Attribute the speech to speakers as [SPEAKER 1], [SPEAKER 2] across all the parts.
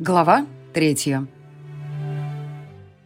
[SPEAKER 1] Глава третья.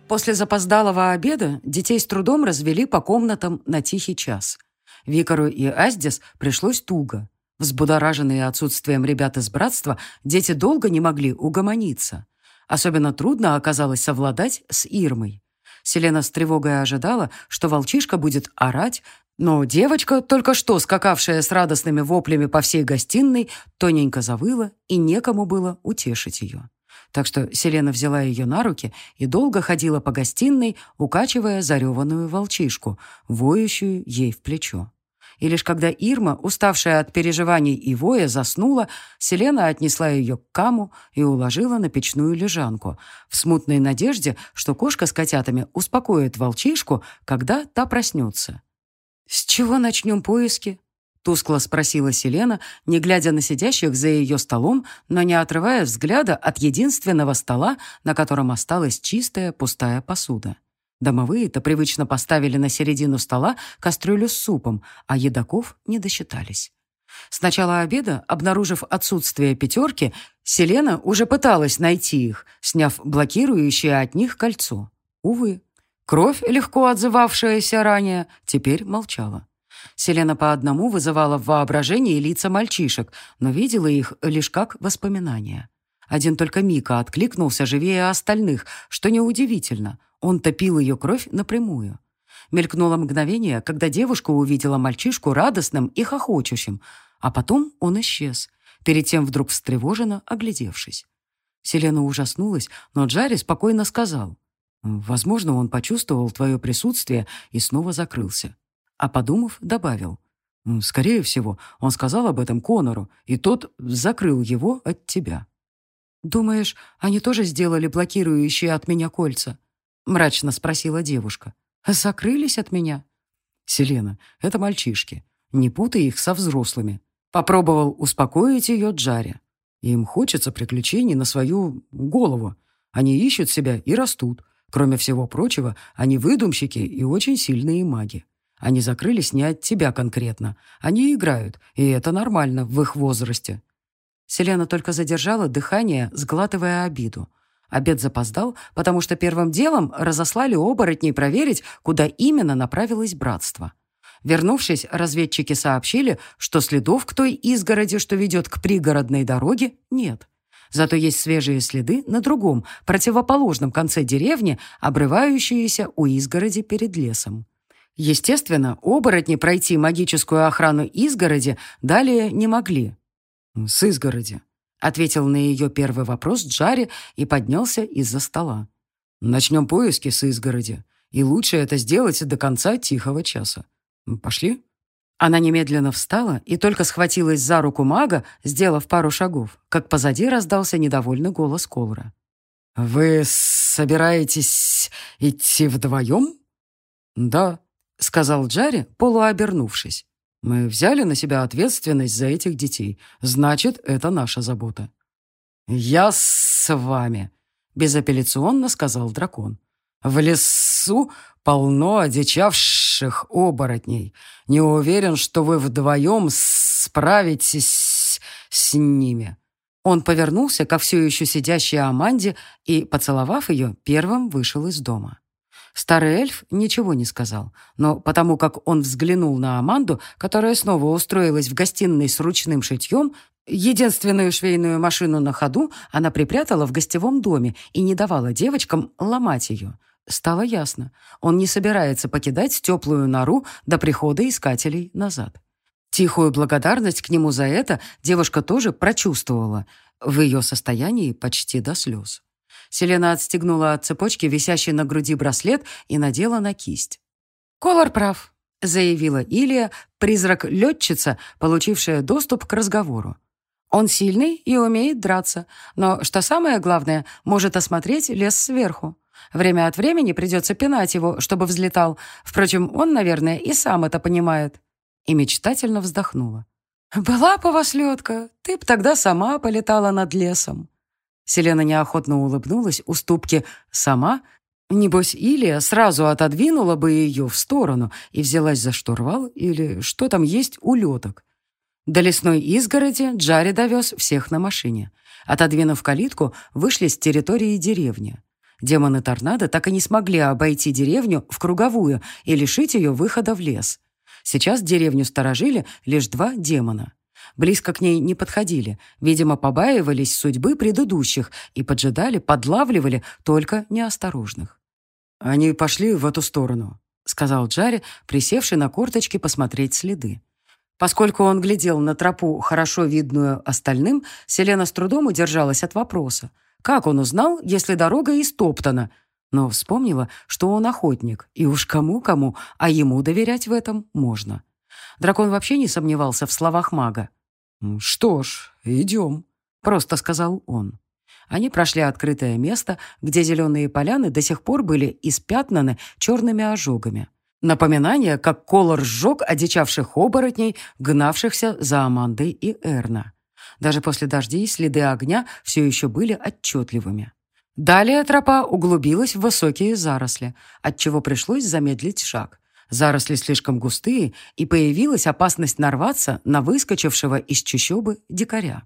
[SPEAKER 1] После запоздалого обеда детей с трудом развели по комнатам на тихий час. Викару и Аздис пришлось туго. Взбудораженные отсутствием ребят из братства, дети долго не могли угомониться. Особенно трудно оказалось совладать с Ирмой. Селена с тревогой ожидала, что волчишка будет орать, но девочка, только что скакавшая с радостными воплями по всей гостиной, тоненько завыла, и некому было утешить ее. Так что Селена взяла ее на руки и долго ходила по гостиной, укачивая зареванную волчишку, воющую ей в плечо. И лишь когда Ирма, уставшая от переживаний и воя, заснула, Селена отнесла ее к каму и уложила на печную лежанку, в смутной надежде, что кошка с котятами успокоит волчишку, когда та проснется. «С чего начнем поиски?» Тускло спросила Селена, не глядя на сидящих за ее столом, но не отрывая взгляда от единственного стола, на котором осталась чистая пустая посуда. Домовые-то привычно поставили на середину стола кастрюлю с супом, а едоков не досчитались. С начала обеда, обнаружив отсутствие пятерки, Селена уже пыталась найти их, сняв блокирующее от них кольцо. Увы, кровь, легко отзывавшаяся ранее, теперь молчала. Селена по одному вызывала в воображении лица мальчишек, но видела их лишь как воспоминания. Один только Мика откликнулся живее остальных, что неудивительно. Он топил ее кровь напрямую. Мелькнуло мгновение, когда девушка увидела мальчишку радостным и хохочущим, а потом он исчез, перед тем вдруг встревоженно оглядевшись. Селена ужаснулась, но Джарри спокойно сказал. «Возможно, он почувствовал твое присутствие и снова закрылся а подумав, добавил. «Скорее всего, он сказал об этом Конору, и тот закрыл его от тебя». «Думаешь, они тоже сделали блокирующие от меня кольца?» — мрачно спросила девушка. «Закрылись от меня?» «Селена, это мальчишки. Не путай их со взрослыми». Попробовал успокоить ее Джаря. Им хочется приключений на свою голову. Они ищут себя и растут. Кроме всего прочего, они выдумщики и очень сильные маги. Они закрылись не от тебя конкретно. Они играют, и это нормально в их возрасте». Селена только задержала дыхание, сглатывая обиду. Обед запоздал, потому что первым делом разослали оборотней проверить, куда именно направилось братство. Вернувшись, разведчики сообщили, что следов к той изгороди, что ведет к пригородной дороге, нет. Зато есть свежие следы на другом, противоположном конце деревни, обрывающиеся у изгороди перед лесом. Естественно, оборотни пройти магическую охрану изгороди далее не могли. «С изгороди», — ответил на ее первый вопрос Джари и поднялся из-за стола. «Начнем поиски с изгороди, и лучше это сделать до конца тихого часа. Пошли?» Она немедленно встала и только схватилась за руку мага, сделав пару шагов, как позади раздался недовольный голос Колора. «Вы собираетесь идти вдвоем?» «Да», — сказал Джарри, полуобернувшись. «Мы взяли на себя ответственность за этих детей. Значит, это наша забота». «Я с вами», — безапелляционно сказал дракон. «В лесу полно одичавших оборотней. Не уверен, что вы вдвоем справитесь с ними». Он повернулся ко все еще сидящей Аманде и, поцеловав ее, первым вышел из дома. Старый эльф ничего не сказал, но потому как он взглянул на Аманду, которая снова устроилась в гостиной с ручным шитьем, единственную швейную машину на ходу она припрятала в гостевом доме и не давала девочкам ломать ее. Стало ясно, он не собирается покидать теплую нору до прихода искателей назад. Тихую благодарность к нему за это девушка тоже прочувствовала, в ее состоянии почти до слез. Селена отстегнула от цепочки висящий на груди браслет и надела на кисть. «Колор прав», — заявила Илия, призрак-летчица, получившая доступ к разговору. «Он сильный и умеет драться, но, что самое главное, может осмотреть лес сверху. Время от времени придется пинать его, чтобы взлетал. Впрочем, он, наверное, и сам это понимает». И мечтательно вздохнула. «Была бы вас, Лёдка, ты б тогда сама полетала над лесом». Селена неохотно улыбнулась уступке «сама». Небось, Илия сразу отодвинула бы ее в сторону и взялась за штурвал или что там есть улеток. До лесной изгороди Джари довез всех на машине. Отодвинув калитку, вышли с территории деревни. Демоны торнадо так и не смогли обойти деревню в круговую и лишить ее выхода в лес. Сейчас деревню сторожили лишь два демона. Близко к ней не подходили, видимо, побаивались судьбы предыдущих и поджидали, подлавливали только неосторожных. «Они пошли в эту сторону», — сказал Джари, присевший на корточки посмотреть следы. Поскольку он глядел на тропу, хорошо видную остальным, Селена с трудом удержалась от вопроса. Как он узнал, если дорога истоптана? Но вспомнила, что он охотник, и уж кому-кому, а ему доверять в этом можно. Дракон вообще не сомневался в словах мага. «Что ж, идем», — просто сказал он. Они прошли открытое место, где зеленые поляны до сих пор были испятнаны черными ожогами. Напоминание, как Колор сжег одичавших оборотней, гнавшихся за Амандой и Эрна. Даже после дождей следы огня все еще были отчетливыми. Далее тропа углубилась в высокие заросли, отчего пришлось замедлить шаг. Заросли слишком густые, и появилась опасность нарваться на выскочившего из чащобы дикаря.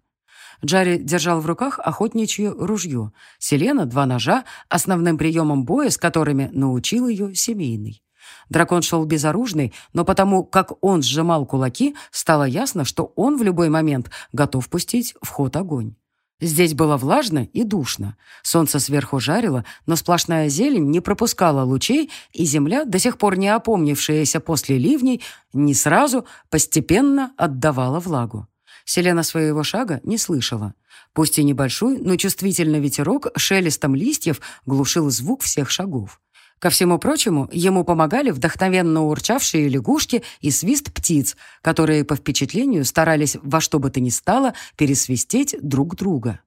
[SPEAKER 1] Джарри держал в руках охотничье ружье, Селена — два ножа, основным приемом боя, с которыми научил ее семейный. Дракон шел безоружный, но потому, как он сжимал кулаки, стало ясно, что он в любой момент готов пустить в ход огонь. Здесь было влажно и душно. Солнце сверху жарило, но сплошная зелень не пропускала лучей, и земля, до сих пор не опомнившаяся после ливней, не сразу, постепенно отдавала влагу. Селена своего шага не слышала. Пусть и небольшой, но чувствительный ветерок шелестом листьев глушил звук всех шагов. Ко всему прочему, ему помогали вдохновенно урчавшие лягушки и свист птиц, которые, по впечатлению, старались во что бы то ни стало пересвистеть друг друга.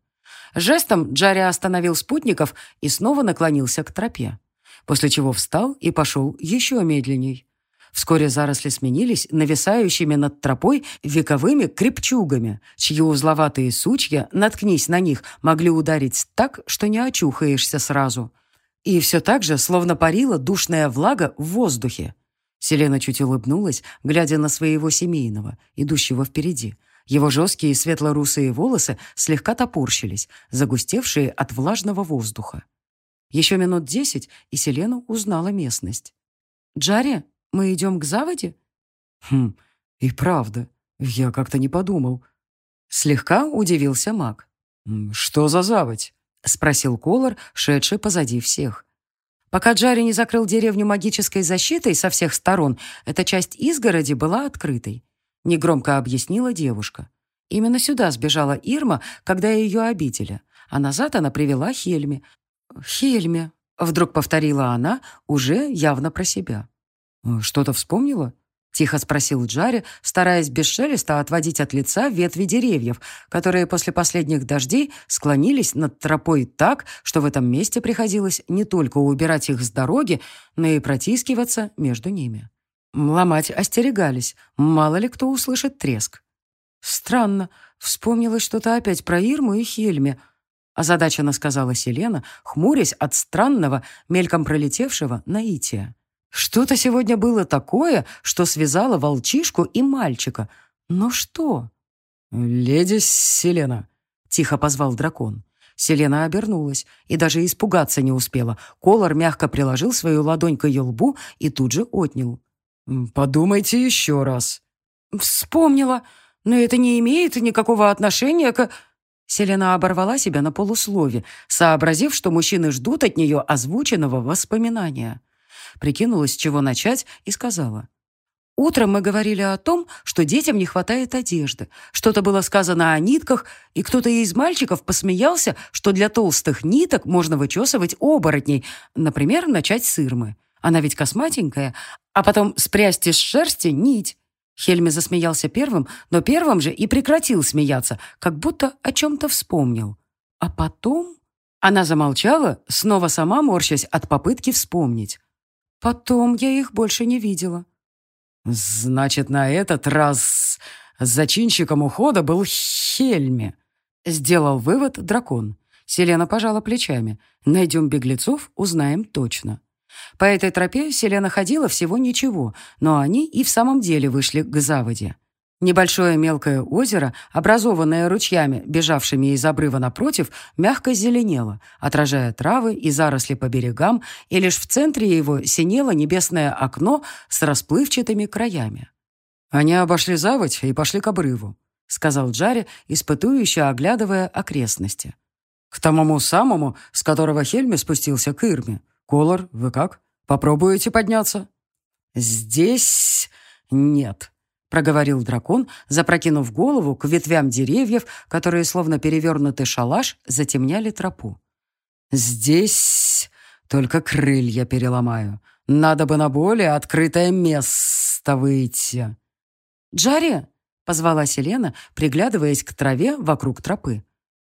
[SPEAKER 1] Жестом Джарри остановил спутников и снова наклонился к тропе, после чего встал и пошел еще медленней. Вскоре заросли сменились нависающими над тропой вековыми крепчугами, чьи узловатые сучья, наткнись на них, могли ударить так, что не очухаешься сразу. И все так же, словно парила душная влага в воздухе. Селена чуть улыбнулась, глядя на своего семейного, идущего впереди. Его жесткие светло-русые волосы слегка топорщились, загустевшие от влажного воздуха. Еще минут десять, и Селена узнала местность. «Джарри, мы идем к заводе?» «Хм, и правда, я как-то не подумал». Слегка удивился маг. «Что за заводь?» — спросил Колор, шедший позади всех. Пока Джарри не закрыл деревню магической защитой со всех сторон, эта часть изгороди была открытой. Негромко объяснила девушка. Именно сюда сбежала Ирма, когда ее обидели, а назад она привела Хельме. «Хельме», — вдруг повторила она, уже явно про себя. «Что-то вспомнила?» — тихо спросил Джари, стараясь без шелеста отводить от лица ветви деревьев, которые после последних дождей склонились над тропой так, что в этом месте приходилось не только убирать их с дороги, но и протискиваться между ними. Ломать остерегались, мало ли кто услышит треск. «Странно, вспомнилось что-то опять про Ирму и Хельме», озадаченно сказала Селена, хмурясь от странного, мельком пролетевшего наития. Что-то сегодня было такое, что связало волчишку и мальчика. Но что? «Леди Селена», — тихо позвал дракон. Селена обернулась и даже испугаться не успела. Колор мягко приложил свою ладонь к ее лбу и тут же отнял. «Подумайте еще раз». «Вспомнила, но это не имеет никакого отношения к...» Селена оборвала себя на полуслове, сообразив, что мужчины ждут от нее озвученного воспоминания прикинула, с чего начать, и сказала. Утром мы говорили о том, что детям не хватает одежды. Что-то было сказано о нитках, и кто-то из мальчиков посмеялся, что для толстых ниток можно вычесывать оборотней, например, начать с Ирмы. Она ведь косматенькая, а потом спрясть из шерсти нить. Хельми засмеялся первым, но первым же и прекратил смеяться, как будто о чем-то вспомнил. А потом... Она замолчала, снова сама морщась от попытки вспомнить. Потом я их больше не видела. Значит, на этот раз зачинщиком ухода был Хельме. Сделал вывод дракон. Селена пожала плечами. Найдем беглецов, узнаем точно. По этой тропе Селена ходила всего ничего, но они и в самом деле вышли к заводе. Небольшое мелкое озеро, образованное ручьями, бежавшими из обрыва напротив, мягко зеленело, отражая травы и заросли по берегам, и лишь в центре его синело небесное окно с расплывчатыми краями. Они обошли заводь и пошли к обрыву, сказал Джари, испытующе оглядывая окрестности. К тому самому, с которого Хельми спустился к Ирме. Колор, вы как? Попробуете подняться? Здесь нет, — проговорил дракон, запрокинув голову к ветвям деревьев, которые, словно перевернутый шалаш, затемняли тропу. «Здесь только крылья переломаю. Надо бы на более открытое место выйти». «Джарри!» — позвала Селена, приглядываясь к траве вокруг тропы.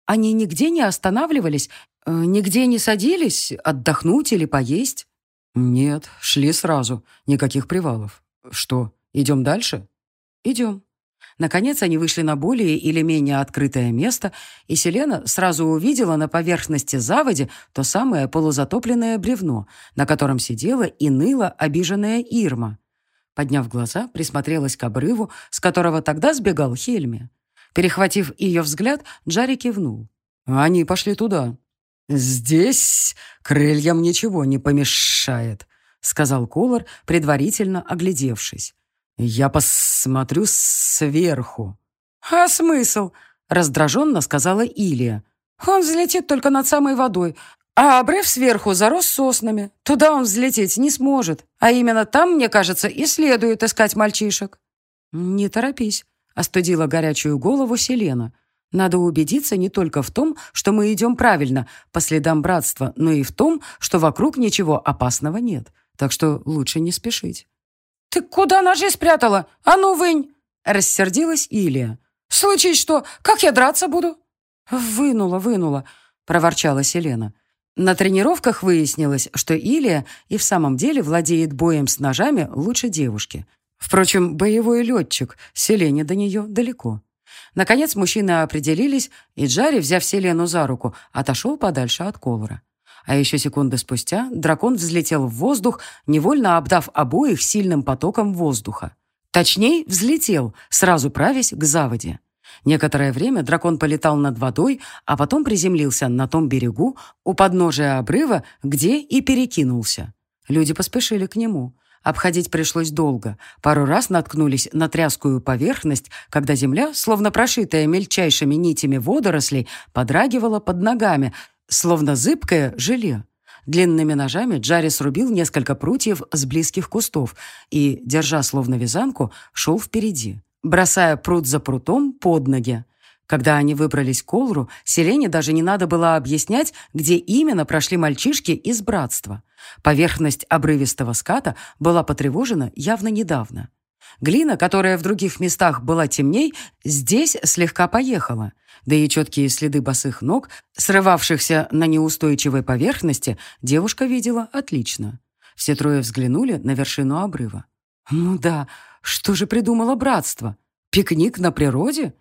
[SPEAKER 1] «Они нигде не останавливались, э, нигде не садились отдохнуть или поесть?» «Нет, шли сразу. Никаких привалов. Что, идем дальше?» «Идем». Наконец они вышли на более или менее открытое место, и Селена сразу увидела на поверхности заводи то самое полузатопленное бревно, на котором сидела и ныла обиженная Ирма. Подняв глаза, присмотрелась к обрыву, с которого тогда сбегал Хельми. Перехватив ее взгляд, Джари кивнул. «Они пошли туда». «Здесь крыльям ничего не помешает», — сказал Колор, предварительно оглядевшись. «Я посмотрю сверху». «А смысл?» — раздраженно сказала Илия. «Он взлетит только над самой водой, а обрыв сверху зарос соснами. Туда он взлететь не сможет. А именно там, мне кажется, и следует искать мальчишек». «Не торопись», — остудила горячую голову Селена. «Надо убедиться не только в том, что мы идем правильно, по следам братства, но и в том, что вокруг ничего опасного нет. Так что лучше не спешить». «Ты куда ножи спрятала? А ну, вынь!» Рассердилась Илия. «Случись что, как я драться буду?» «Вынула, вынула», — проворчала Селена. На тренировках выяснилось, что Илия и в самом деле владеет боем с ножами лучше девушки. Впрочем, боевой летчик, Селене до нее далеко. Наконец мужчины определились, и Джари, взяв Селену за руку, отошел подальше от Колора. А еще секунды спустя дракон взлетел в воздух, невольно обдав обоих сильным потоком воздуха. Точнее, взлетел, сразу правясь к заводе. Некоторое время дракон полетал над водой, а потом приземлился на том берегу, у подножия обрыва, где и перекинулся. Люди поспешили к нему. Обходить пришлось долго. Пару раз наткнулись на тряскую поверхность, когда земля, словно прошитая мельчайшими нитями водорослей, подрагивала под ногами, словно зыбкое желе. Длинными ножами Джарри срубил несколько прутьев с близких кустов и, держа словно вязанку, шел впереди, бросая прут за прутом под ноги. Когда они выбрались к Олру, Селене даже не надо было объяснять, где именно прошли мальчишки из братства. Поверхность обрывистого ската была потревожена явно недавно. Глина, которая в других местах была темней, здесь слегка поехала. Да и четкие следы босых ног, срывавшихся на неустойчивой поверхности, девушка видела отлично. Все трое взглянули на вершину обрыва. «Ну да, что же придумало братство? Пикник на природе?»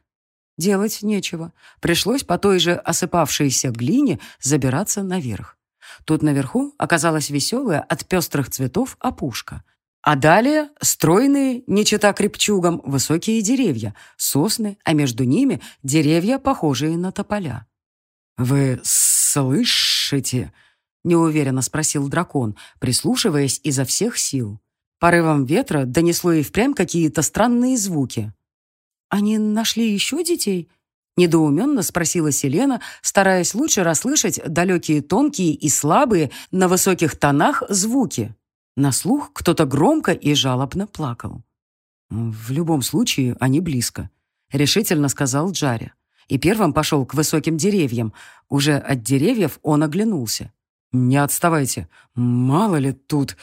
[SPEAKER 1] Делать нечего. Пришлось по той же осыпавшейся глине забираться наверх. Тут наверху оказалась веселая от пестрых цветов опушка, а далее стройные, не чета крепчугам, высокие деревья, сосны, а между ними деревья, похожие на тополя. «Вы слышите?» — неуверенно спросил дракон, прислушиваясь изо всех сил. Порывом ветра донесло и впрямь какие-то странные звуки. «Они нашли еще детей?» — недоуменно спросила Селена, стараясь лучше расслышать далекие тонкие и слабые на высоких тонах звуки. На слух кто-то громко и жалобно плакал. «В любом случае, они близко», — решительно сказал Джари. И первым пошел к высоким деревьям. Уже от деревьев он оглянулся. «Не отставайте, мало ли тут...»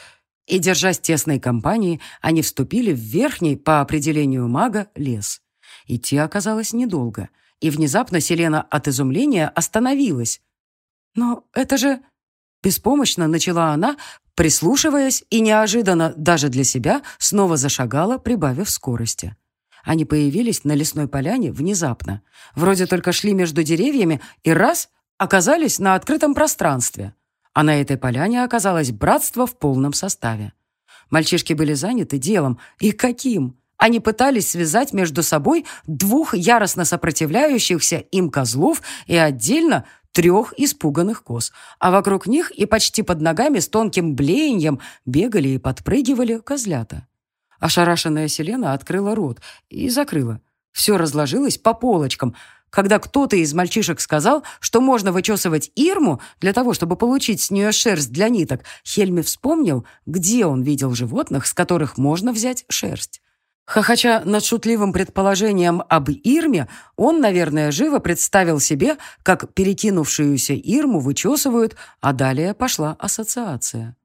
[SPEAKER 1] И, держась тесной компании, они вступили в верхний, по определению мага, лес. Идти оказалось недолго, и внезапно Селена от изумления остановилась. «Но это же...» Беспомощно начала она, прислушиваясь и неожиданно даже для себя снова зашагала, прибавив скорости. Они появились на лесной поляне внезапно. Вроде только шли между деревьями и раз оказались на открытом пространстве. А на этой поляне оказалось братство в полном составе. Мальчишки были заняты делом. И каким? Они пытались связать между собой двух яростно сопротивляющихся им козлов и отдельно трех испуганных коз, а вокруг них и почти под ногами с тонким блеянием бегали и подпрыгивали козлята. Ошарашенная Селена открыла рот и закрыла. Все разложилось по полочкам, когда кто-то из мальчишек сказал, что можно вычесывать Ирму для того, чтобы получить с нее шерсть для ниток, Хельми вспомнил, где он видел животных, с которых можно взять шерсть. Хохоча над шутливым предположением об Ирме, он, наверное, живо представил себе, как перекинувшуюся Ирму вычесывают, а далее пошла ассоциация.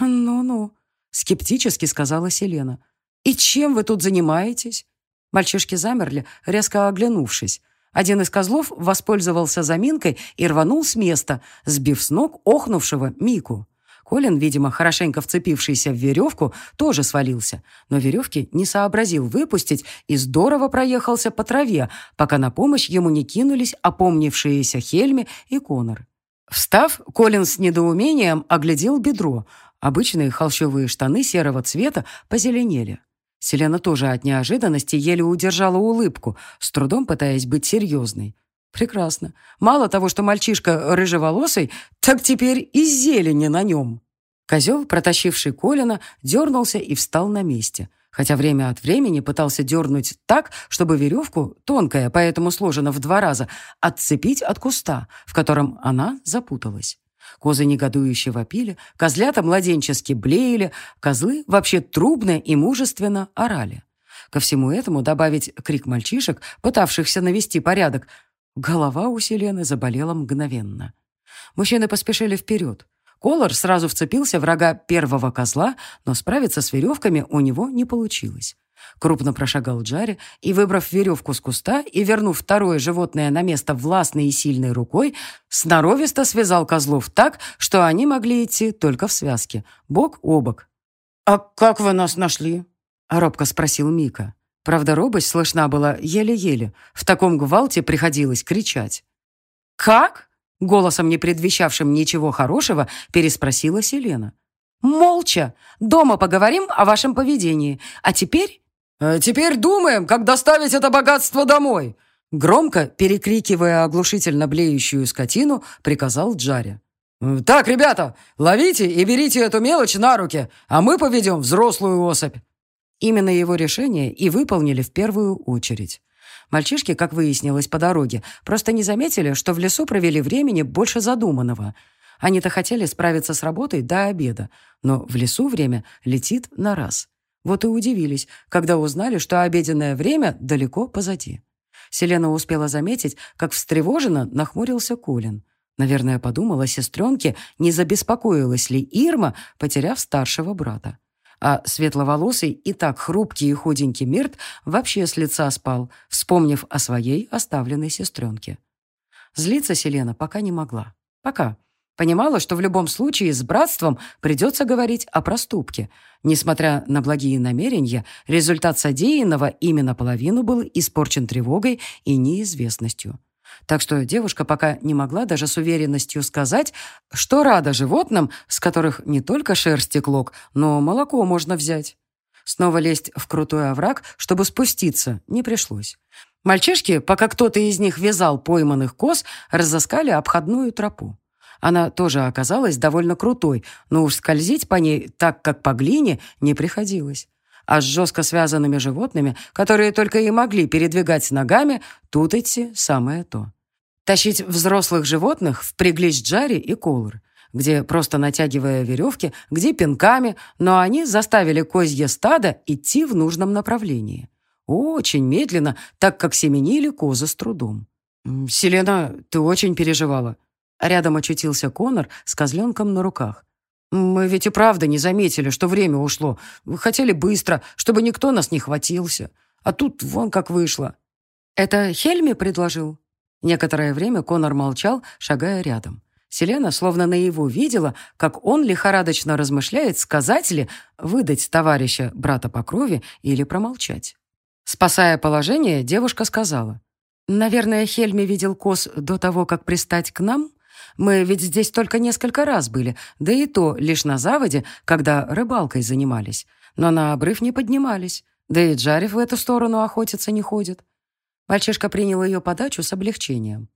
[SPEAKER 1] «Ну-ну», — скептически сказала Селена. «И чем вы тут занимаетесь?» Мальчишки замерли, резко оглянувшись. Один из козлов воспользовался заминкой и рванул с места, сбив с ног охнувшего Мику. Колин, видимо, хорошенько вцепившийся в веревку, тоже свалился, но веревки не сообразил выпустить и здорово проехался по траве, пока на помощь ему не кинулись опомнившиеся Хельми и Конор. Встав, Колин с недоумением оглядел бедро. Обычные холщовые штаны серого цвета позеленели. Селена тоже от неожиданности еле удержала улыбку, с трудом пытаясь быть серьезной. Прекрасно. Мало того, что мальчишка рыжеволосый, так теперь и зелени на нем. Козел, протащивший Колина, дернулся и встал на месте, хотя время от времени пытался дернуть так, чтобы веревку, тонкая, поэтому сложена в два раза, отцепить от куста, в котором она запуталась. Козы негодующе вопили, козлята младенчески блеяли, козлы вообще трубно и мужественно орали. Ко всему этому добавить крик мальчишек, пытавшихся навести порядок, Голова у Селены заболела мгновенно. Мужчины поспешили вперед. Колор сразу вцепился в рога первого козла, но справиться с веревками у него не получилось. Крупно прошагал Джари и, выбрав веревку с куста и вернув второе животное на место властной и сильной рукой, сноровисто связал козлов так, что они могли идти только в связке, бок о бок. «А как вы нас нашли?» — робко спросил Мика. Правда, робость слышна была еле-еле. В таком гвалте приходилось кричать. «Как?» — голосом, не предвещавшим ничего хорошего, переспросила Селена. «Молча! Дома поговорим о вашем поведении. А теперь...» «А теперь думаем, как доставить это богатство домой!» Громко, перекрикивая оглушительно блеющую скотину, приказал Джаря. «Так, ребята, ловите и берите эту мелочь на руки, а мы поведем взрослую особь. Именно его решение и выполнили в первую очередь. Мальчишки, как выяснилось по дороге, просто не заметили, что в лесу провели времени больше задуманного. Они-то хотели справиться с работой до обеда, но в лесу время летит на раз. Вот и удивились, когда узнали, что обеденное время далеко позади. Селена успела заметить, как встревоженно нахмурился Колин. Наверное, подумала сестренке, не забеспокоилась ли Ирма, потеряв старшего брата. А светловолосый и так хрупкий и худенький Мирт вообще с лица спал, вспомнив о своей оставленной сестренке. Злиться Селена пока не могла. Пока. Понимала, что в любом случае с братством придется говорить о проступке. Несмотря на благие намерения, результат содеянного именно половину был испорчен тревогой и неизвестностью. Так что девушка пока не могла даже с уверенностью сказать, что рада животным, с которых не только шерсть и клок, но молоко можно взять. Снова лезть в крутой овраг, чтобы спуститься, не пришлось. Мальчишки, пока кто-то из них вязал пойманных коз, разыскали обходную тропу. Она тоже оказалась довольно крутой, но уж скользить по ней так, как по глине, не приходилось а с жестко связанными животными, которые только и могли передвигать ногами, тут идти самое то. Тащить взрослых животных впряглись Джари и Колор, где просто натягивая веревки, где пинками, но они заставили козье стадо идти в нужном направлении. Очень медленно, так как семенили козы с трудом. «Селена, ты очень переживала». Рядом очутился Конор с козленком на руках. Мы ведь и правда не заметили, что время ушло. Хотели быстро, чтобы никто нас не хватился. А тут вон как вышло. Это Хельми предложил? Некоторое время Конор молчал, шагая рядом. Селена словно на его видела, как он лихорадочно размышляет, сказать ли, выдать товарища, брата по крови или промолчать. Спасая положение, девушка сказала. «Наверное, Хельми видел коз до того, как пристать к нам?» Мы ведь здесь только несколько раз были, да и то лишь на заводе, когда рыбалкой занимались. Но на обрыв не поднимались. Да и Джарев в эту сторону охотиться не ходит. Мальчишка принял ее подачу с облегчением.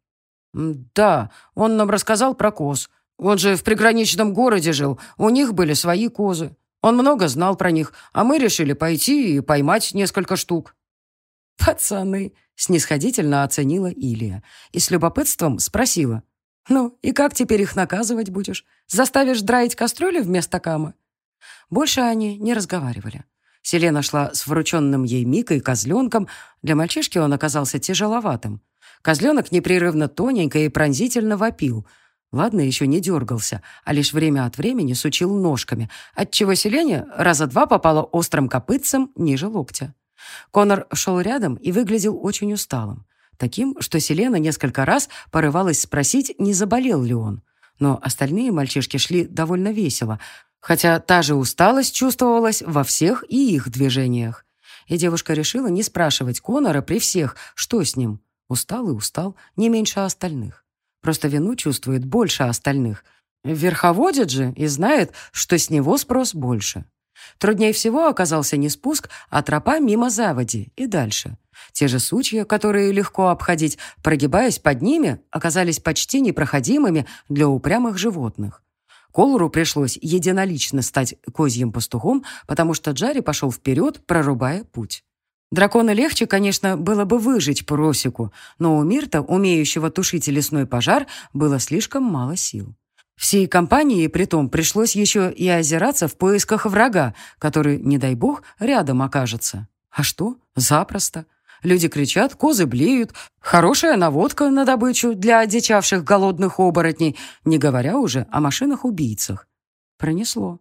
[SPEAKER 1] «Да, он нам рассказал про коз. Он же в приграничном городе жил, у них были свои козы. Он много знал про них, а мы решили пойти и поймать несколько штук». «Пацаны», — снисходительно оценила Илия и с любопытством спросила. «Ну, и как теперь их наказывать будешь? Заставишь драить кастрюли вместо камы?» Больше они не разговаривали. Селена шла с врученным ей Микой козленком. Для мальчишки он оказался тяжеловатым. Козленок непрерывно тоненько и пронзительно вопил. Ладно, еще не дергался, а лишь время от времени сучил ножками, отчего Селене раза два попало острым копытцем ниже локтя. Конор шел рядом и выглядел очень усталым. Таким, что Селена несколько раз порывалась спросить, не заболел ли он. Но остальные мальчишки шли довольно весело, хотя та же усталость чувствовалась во всех и их движениях. И девушка решила не спрашивать Конора при всех, что с ним. Устал и устал, не меньше остальных. Просто вину чувствует больше остальных. Верховодит же и знает, что с него спрос больше. Труднее всего оказался не спуск, а тропа мимо заводи и дальше. Те же сучья, которые легко обходить, прогибаясь под ними, оказались почти непроходимыми для упрямых животных. Колору пришлось единолично стать козьим пастухом, потому что Джарри пошел вперед, прорубая путь. Дракона легче, конечно, было бы выжить по Росику, но у Мирта, умеющего тушить лесной пожар, было слишком мало сил. Всей компании, притом, пришлось еще и озираться в поисках врага, который, не дай бог, рядом окажется. А что? Запросто. Люди кричат, козы блеют. Хорошая наводка на добычу для одичавших голодных оборотней, не говоря уже о машинах-убийцах. Пронесло.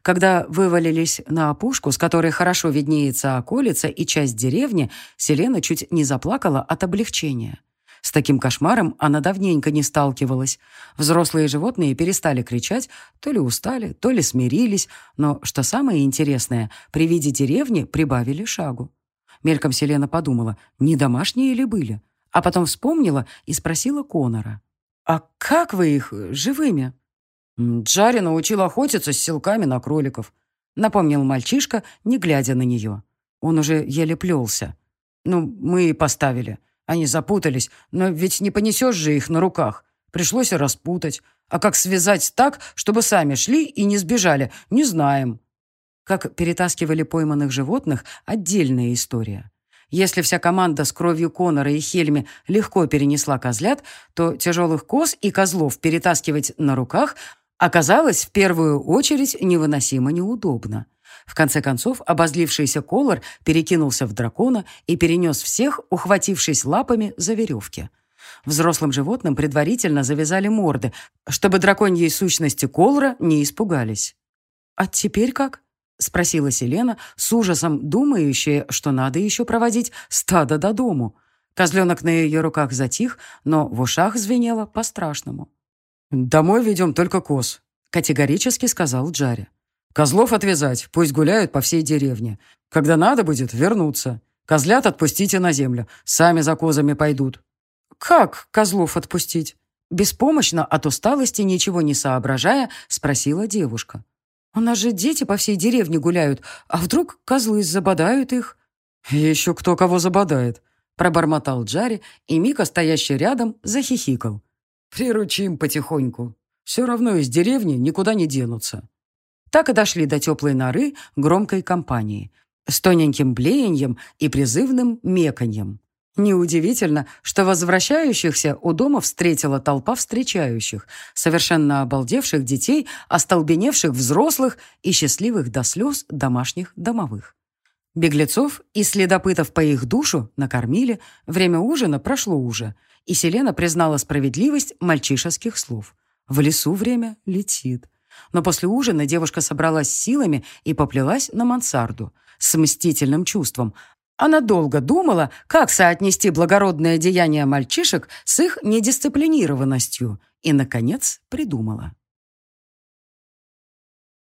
[SPEAKER 1] Когда вывалились на опушку, с которой хорошо виднеется околица и часть деревни, Селена чуть не заплакала от облегчения. С таким кошмаром она давненько не сталкивалась. Взрослые животные перестали кричать, то ли устали, то ли смирились, но, что самое интересное, при виде деревни прибавили шагу. Мельком Селена подумала, не домашние ли были, а потом вспомнила и спросила Конора. «А как вы их живыми?» «Джари научил охотиться с силками на кроликов», — напомнил мальчишка, не глядя на нее. Он уже еле плелся. «Ну, мы и поставили. Они запутались, но ведь не понесешь же их на руках. Пришлось распутать. А как связать так, чтобы сами шли и не сбежали, не знаем». Как перетаскивали пойманных животных – отдельная история. Если вся команда с кровью Конора и Хельми легко перенесла козлят, то тяжелых коз и козлов перетаскивать на руках оказалось в первую очередь невыносимо неудобно. В конце концов, обозлившийся Колор перекинулся в дракона и перенес всех, ухватившись лапами за веревки. Взрослым животным предварительно завязали морды, чтобы драконьей сущности Колора не испугались. «А теперь как?» — спросила Селена, с ужасом думающая, что надо еще проводить стадо до дому. Козленок на ее руках затих, но в ушах звенело по-страшному. «Домой ведем только коз», — категорически сказал Джарри. «Козлов отвязать, пусть гуляют по всей деревне. Когда надо будет, вернуться. Козлят отпустите на землю, сами за козами пойдут». «Как козлов отпустить?» Беспомощно от усталости, ничего не соображая, спросила девушка. «У нас же дети по всей деревне гуляют, а вдруг козлы забодают их?» «Еще кто кого забодает», — пробормотал Джарри, и Мика, стоящий рядом, захихикал. Приручим потихоньку. Все равно из деревни никуда не денутся. Так и дошли до теплой норы громкой компании с тоненьким блеяньем и призывным меканьем. Неудивительно, что возвращающихся у дома встретила толпа встречающих, совершенно обалдевших детей, остолбеневших взрослых и счастливых до слез домашних домовых. Беглецов и следопытов по их душу накормили, время ужина прошло уже, и Селена признала справедливость мальчишеских слов. В лесу время летит. Но после ужина девушка собралась силами и поплелась на мансарду с мстительным чувством. Она долго думала, как соотнести благородное деяние мальчишек с их недисциплинированностью, и, наконец, придумала.